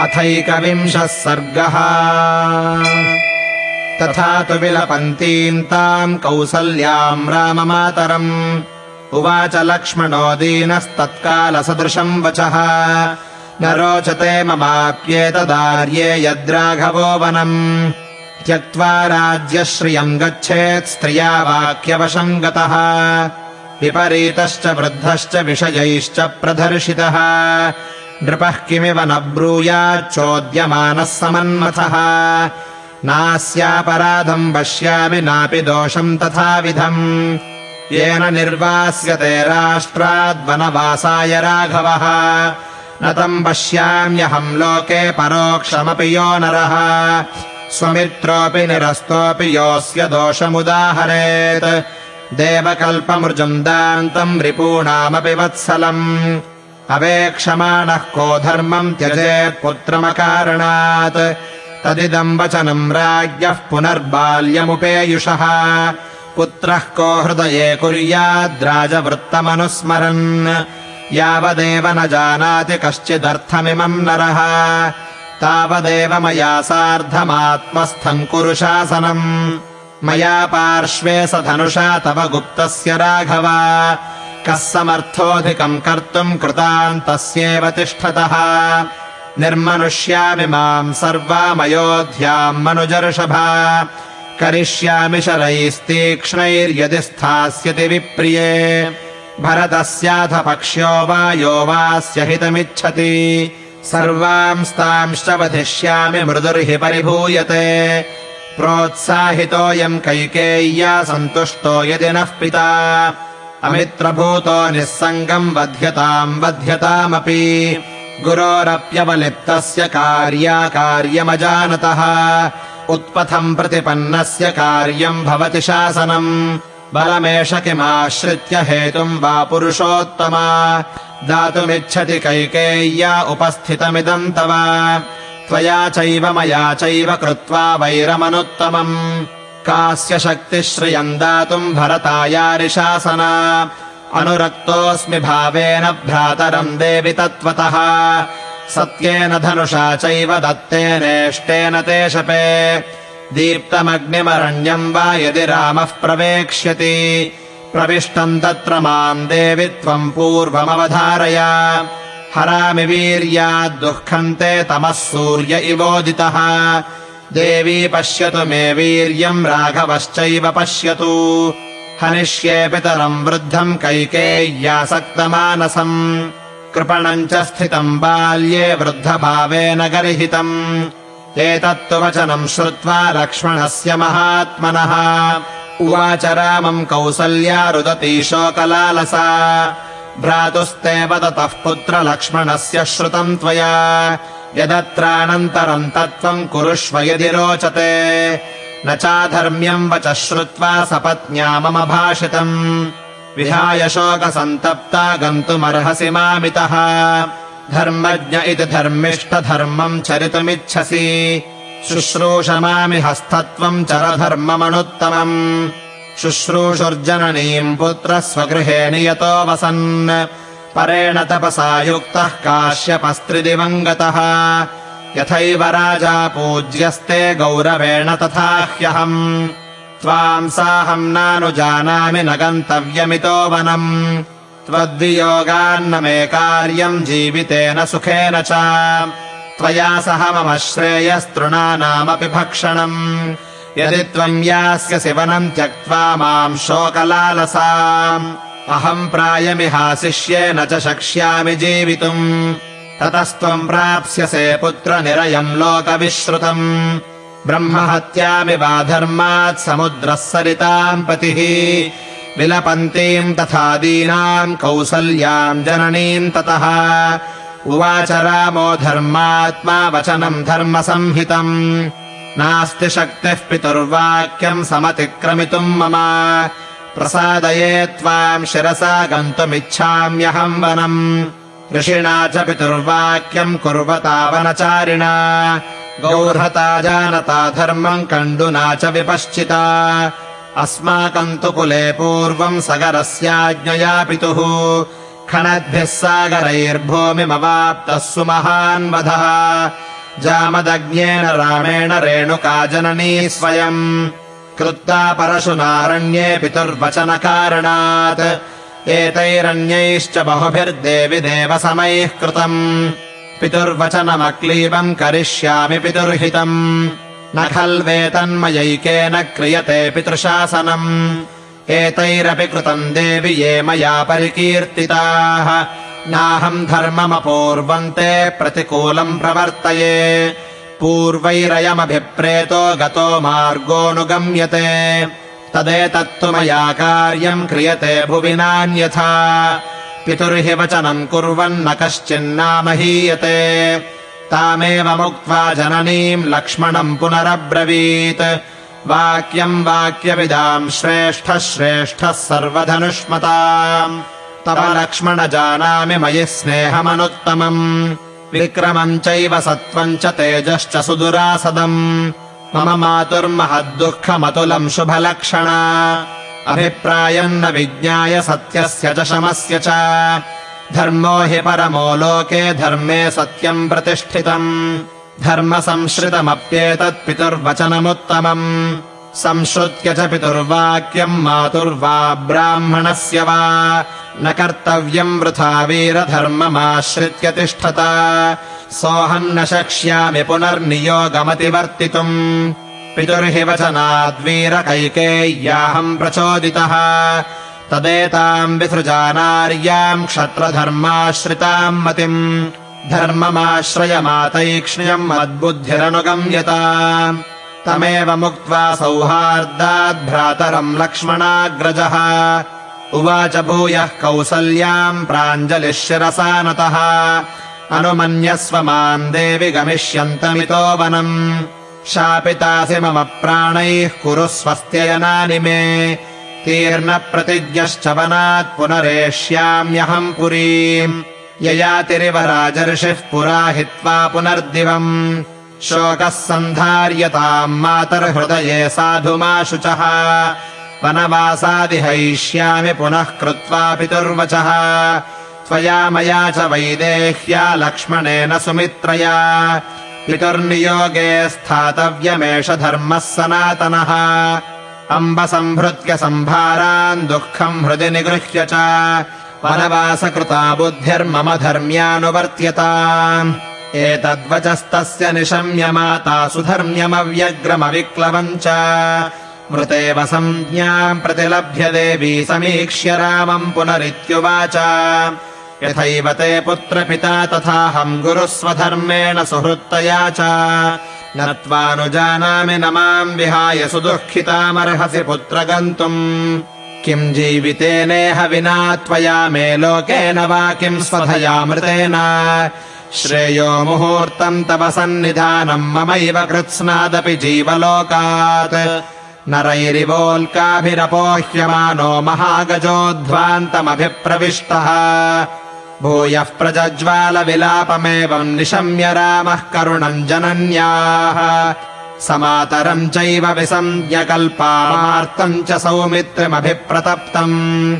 अथैकविंशः सर्गः। तथा तु विलपन्तीम् ताम् कौसल्याम् राममातरम्। उवाच लक्ष्मणो दीनस्तत्कालसदृशम् वचः। न रोचते ममाप्येतदार्ये यद्राघवो वनम्। त्यक्त्वा राज्यश्रियम् गच्छेत् स्त्रिया वाक्यवशम् गतः। विपरीतश्च वृद्धश्च विषयैश्च प्रदर्शितः नृपः किमिव न ब्रूयाच्चोद्यमानः समन्मथः। नास्यापराधम् पश्यामि नापि दोषम् तथाविधम्। येन निर्वास्यते राष्ट्राद्वनवासाय राघवः। न तम् पश्याम्यहम् लोके परोक्षमपि यो नरः। स्वमित्रोऽपि निरस्तोऽपि योऽस्य दोषमुदाहरेत्। देवकल्पमृजम् दान्तम् रिपूणामपि वत्सलम् अवेक्षमाणः को धर्मम् त्यजेत् पुत्रमकारणात्। तदिदम् वचनम् राज्ञः पुनर्बाल्यमुपेयुषः। पुत्रः को हृदये कुर्याद्राजवृत्तमनुस्मरन् यावदेव न जानाति कश्चिदर्थमिमम् नरः। तावदेव मया सार्धमात्मस्थम् कुरु शासनम् मया पार्श्वे स धनुषा तव गुप्तस्य राघव कः समर्थोऽधिकम् कर्तुम् कृतान्तस्येव तिष्ठतः। निर्मनुष्यामि माम् सर्वामयोध्याम् मनुजर्षभा। करिष्यामि शरैस्तीक्ष्णैर्यदि स्थास्यति विप्रिये। भरतस्याथ पक्ष्यो वा यो वास्य हितमिच्छति। सर्वांस्तांश्च वधिष्यामि मृदुर्हि परिभूयते। प्रोत्साहितोऽयम् कैकेय्या सन्तुष्टो यदि नः पिता अमित्रभूतो निःसङ्गम् वध्यताम् वध्यतामपि गुरोरप्यवलिप्तस्य कार्याकार्यमजानतः। उत्पथम् प्रतिपन्नस्य कार्यम् भवति शासनम्। बलमेष किमाश्रित्य हेतुम् वा पुरुषोत्तमा। दातुमिच्छति कैकेय्या उपस्थितमिदम् तव। त्वया चैव मया चैव कृत्वा वैरमनुत्तमम् कास्य शक्तिश्रियम् दातुम् भरतायारिशासना। अनुरक्तोऽस्मि भावेन भ्रातरम् देवि तत्त्वतः। सत्येन धनुषा चैव दत्तेनेष्टेन ते शपे। दीप्तमग्निमरण्यम् वा यदि रामः प्रवेक्ष्यति। प्रविष्टम् तत्र माम् देवि त्वम् पूर्वमवधारय। हरामि वीर्याद्दुःखम् ते तमः सूर्य इवोदितः देवी पश्यतु मे वीर्यम् राघवश्चैव पश्यतु। हनिष्ये पितरम् वृद्धम् कैकेय्यासक्तमानसम्। कृपणम् च स्थितम् बाल्ये वृद्धभावेन गर्हितम्। एतत्तु वचनम् श्रुत्वा लक्ष्मणस्य महात्मनः। उवाच रामम् कौसल्या रुदती शोकलालसा। भ्रातुस्ते वदतः पुत्र लक्ष्मणस्य श्रुतम् त्वया यदत्रानन्तरम् तत्त्वम् कुरुष्व यदि रोचते। न चाधर्म्यम् वच श्रुत्वा सपत्न्या मम भाषितम्। विहाय शोकसन्तप्ता गन्तुमर्हसि मामितः। धर्मज्ञ इति धर्मिष्ठधर्मम् चरितुमिच्छसि। शुश्रूषमामि हस्तत्वम् चरधर्ममनुत्तमम्। शुश्रूषुर्जननीम् पुत्रः स्वगृहे नियतो वसन् परेण तपसा युक्तः काश्यपस्त्रिदिवम् गतः यथैव राजा पूज्यस्ते गौरवेण तथा ह्यहम् त्वाम् साहम् नानुजानामि न गन्तव्यमितो वनम्। त्वद्वियोगान्न मे कार्यम् जीवितेन सुखेन च। त्वया सह मम श्रेयस्तृणानामपि भक्षणम्। यदि त्वम् यास्यसि वनम् त्यक्त्वा माम् शोकलालसा अहम् प्रायमिहासिष्ये न च शक्ष्यामि जीवितुम्। ततस्त्वम् प्राप्स्यसे पुत्रनिरयम् लोकविश्रुतम्। ब्रह्महत्यामि वा धर्मात् समुद्रः सरिताम् पतिः। विलपन्तीम् तथा दीनाम् कौसल्याम् जननीम् ततः। उवाच रामो धर्मात्मा वचनम् धर्मसंहितम्। नास्ति शक्तिः पितुर्वाक्यम् समतिक्रमितुम् मम प्रसादये त्वाम् शिरसा गन्तुमिच्छाम्यहम् वनम्। ऋषिणा च पितुर्वाक्यम् कुर्वता वनचारिणा गौर्हता जानता धर्मम् कण्डुना च विपश्चिता। अस्माकम् तु कुले पूर्वम् सगरस्याज्ञया पितुः। खनद्भिः सागरैर्भूमिमवाप्तः सुमहान्वधः जामदग्न्येन रामेण रेणुका जननी स्वयम् कृत्ता परशुनारण्ये पितुर्वचनकारणात्। एतैरन्यैश्च बहुभिर्देवि देवसमैः कृतम्। पितुर्वचनमक्लीबम् करिष्यामि पितुर्हितम्। न खल्वेतन्मयैकेन क्रियते पितृशासनम्। एतैरपि कृतम् देवि ये मया परिकीर्तिताः। नाहम् धर्ममपूर्वम् ते प्रतिकूलम् प्रवर्तये पूर्वैरयमभिप्रेतो गतो मार्गोऽनुगम्यते तदेतत्तु मया कार्यम् क्रियते भुवि नान्यथा। पितुर्हि वचनम् कुर्वन्न कश्चिन्नामहीयते। तामेवमुक्त्वा जननीम् लक्ष्मणम् पुनरब्रवीत्। वाक्यम् वाक्यविदाम् श्रेष्ठः श्रेष्ठः सर्वधनुष्मताम्। तव लक्ष्मण जानामि मयि स्नेहमनुत्तमम् विक्रमम् चैव सत्त्वम् च तेजश्च सुदुरासदम्। मम मातुर्महद्दुःखमतुलम् शुभलक्षणा। अभिप्रायम् न विज्ञाय सत्यस्य च शमस्य च। धर्मो हि परमो लोके धर्मे सत्यम् प्रतिष्ठितम्। धर्मसंश्रितमप्येतत् पितुर्वचनमुत्तमम् संश्रुत्य च पितुर्वाक्यम् मातुर्वा ब्राह्मणस्य वा। न कर्तव्यम् वृथा वीरधर्ममाश्रित्य तिष्ठता। सोऽहम् न शक्ष्यामि पुनर्नियोगमतिवर्तितुम्। पितुर्हि वचनाद्वीरकैकेय्याहम् प्रचोदितः। तदेताम् विसृजानार्याम् क्षत्रधर्माश्रिताम् मतिम्। धर्ममाश्रयमातैक्ष्ण्यम् मद्बुद्धिरनुगम्यता तमेव मुक्त्वा सौहार्दाद् भ्रातरम् लक्ष्मणाग्रजः। उवाच भूयः कौसल्याम् प्राञ्जलिः शिरसा नतः। अनुमन्यस्व माम् देवि गमिष्यन्तमितो वनम्। शापितासि मम प्राणैः कुरु स्वस्त्ययनानि मे। तीर्णप्रतिज्ञश्च वनात् पुनरेष्याम्यहम् पुरीम्। ययातिरिव राजर्षिः पुरा हित्वा पुनर्दिवम् शोकः सन्धार्यताम् मातर्हृदये साधुमाशुचः। वनवासादिहैष्यामि पुनः कृत्वा पितुर्वचः। त्वया मया च वैदेह्या लक्ष्मणेन सुमित्रया। पितुर्नियोगे स्थातव्यमेष धर्मः सनातनः। अम्ब सम्भृत्य सम्भारान् दुःखम् हृदि निगृह्य च। वनवासकृता बुद्धिर्मम धर्म्यानुवर्त्यता एतद्वचस्तस्य निशम्य माता सुधर्म्यमव्यग्रमविक्लवम् च। मृतेव संज्ञाम् प्रतिलभ्य देवी समीक्ष्य रामम् पुनरित्युवाच। यथैव ते पुत्रपिता तथाहम् गुरुः स्वधर्मेण सुहृत्तया च। नत्वानुजानामि न माम् विहाय सुदुःखितामर्हसि पुत्र गन्तुम् किम् जीवितेनेह विना त्वया मे लोकेन वा किम् स्वधयामृतेन श्रेयो मुहूर्तम् तव सन्निधानम् ममैव कृत्स्नादपि जीवलोकात्। नरैरिवोल्काभिरपोह्यमानो महागजोध्वान्तमभिप्रविष्टः भूयः प्रजज्वालविलापमेवम् निशम्य रामः करुणम् जनन्याः। समातरम् चैव विसञ्ज्ञकल्पामार्तम् च सौमित्रिमभिप्रतप्तम्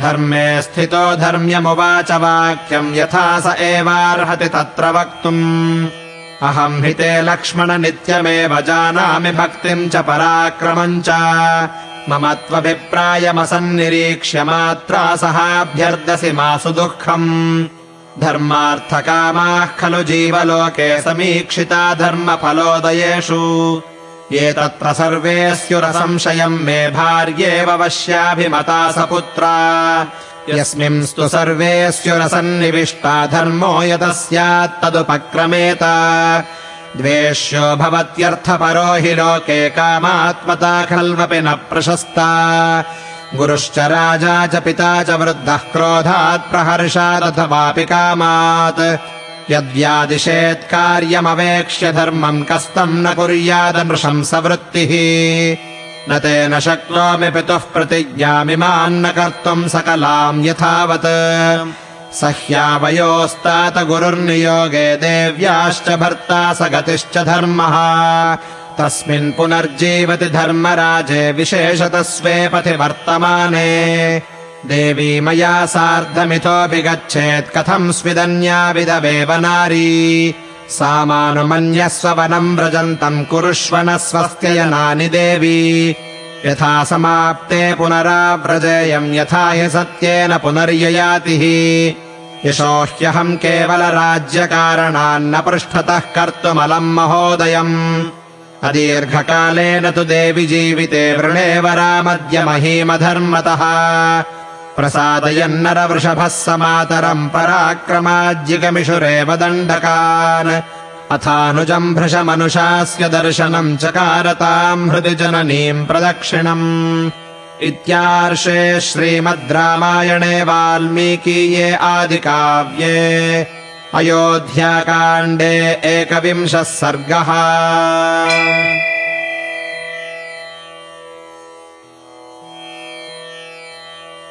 धर्मे स्थितो धर्म्यमुवाच वाक्यम् यथा स एवार्हति तत्र वक्तुम्। अहम् हि ते लक्ष्मण नित्यमेव जानामि भक्तिम् च पराक्रमम् च। मम त्वभिप्रायमसन्निरीक्ष्य मात्रा सहाभ्यर्दसि मासु दुःखम्। धर्मार्थकामाः खलु जीवलोके समीक्षिता धर्मफलोदयेषु ये तत्र सर्वे स्युरसंशयम् मे भार्येव वश्याभिमता स पुत्रा। यस्मिंस्तु सर्वे स्युरसन्निविष्टा धर्मो यतः स्यात् तदुपक्रमेत। द्वेष्यो भवत्यर्थपरो हि लोके कामात्मता खल्वपि न प्रशस्ता। गुरुश्च राजा च पिता च वृद्धः क्रोधात् प्रहर्षादथवापि कामात् यद्व्यादिशेत्कार्यमवेक्ष्य धर्मम् कस्तम् न कुर्यादनृशंसवृत्तिः न तेन शक्नोमि पितुः प्रतिज्ञामिमान्न कर्तुम् सकलाम् यथावत्। सह्यावयोस्तात गुरुर्नियोगे देव्याश्च भर्ता स गतिश्च धर्मः। तस्मिन् पुनर्जीवति धर्मराजे विशेषतः स्वे पथि वर्तमाने देवी मया सार्धमिथोऽपि गच्छेत् कथम् स्विदन्याविदवेव नारी? सामानुमन्यस्ववनम् व्रजन्तम् कुरुष्व न स्वस्त्ययनानि देवी। यथा समाप्ते पुनराव्रजेयम् यथा हि सत्येन पुनर्ययातिः यशो ह्यहम् केवलराज्यकारणान्न पृष्ठतः कर्तुमलम् महोदयम्। अदीर्घकालेन तु देवि जीविते वृणेवरामद्य महीमधर्मतः प्रसादयन्नरवृषभः समातरम् पराक्रमाज्यगमिषुरेव दण्डकान्। अथानुजम् भृशमनुषास्य दर्शनम् चकारताम् हृदि जननीम् प्रदक्षिणम्। इत्यार्षे श्रीमद् रामायणे वाल्मीकीये आदिकाव्ये। अयोध्याकाण्डे एकविंशः सर्गः